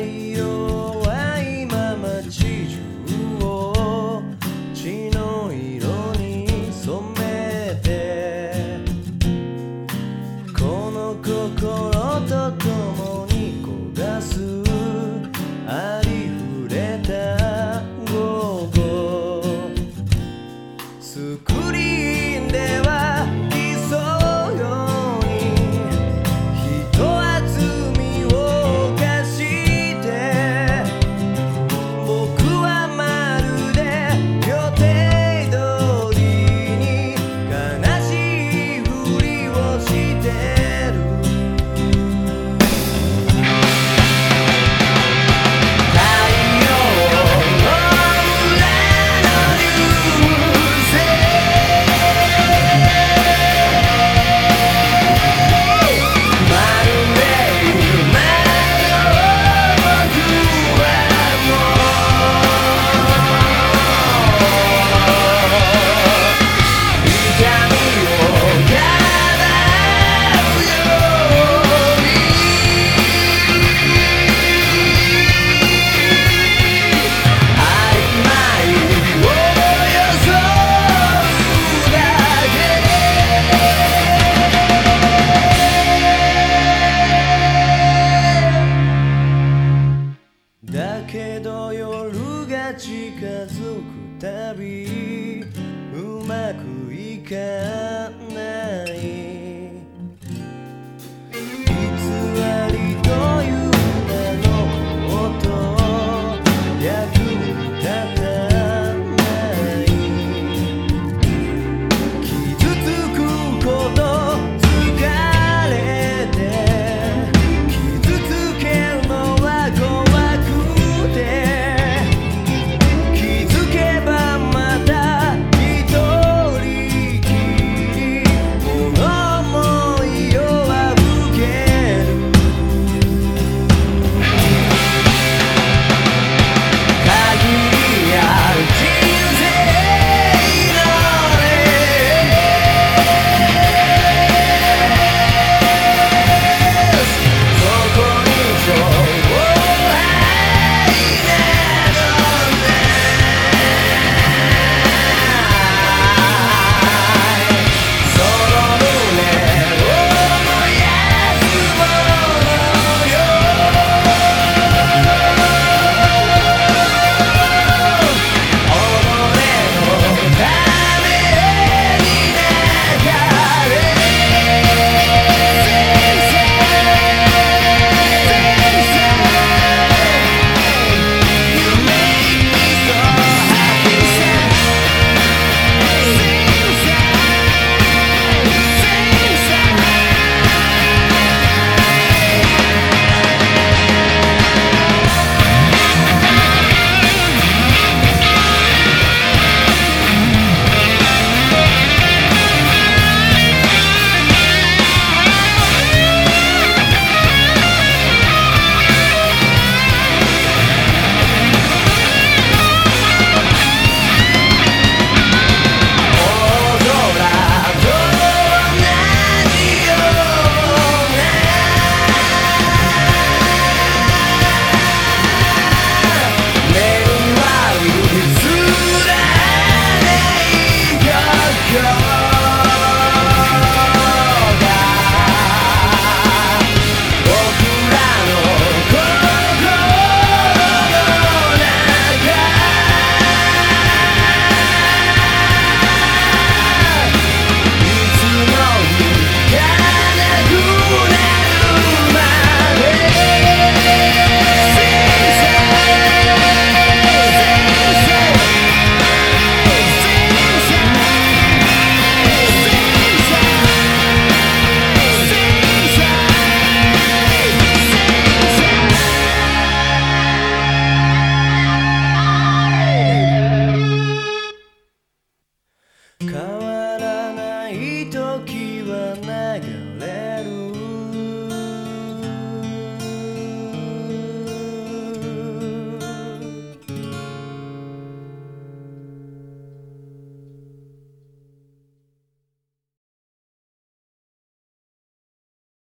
Ohio. たびうまくいかん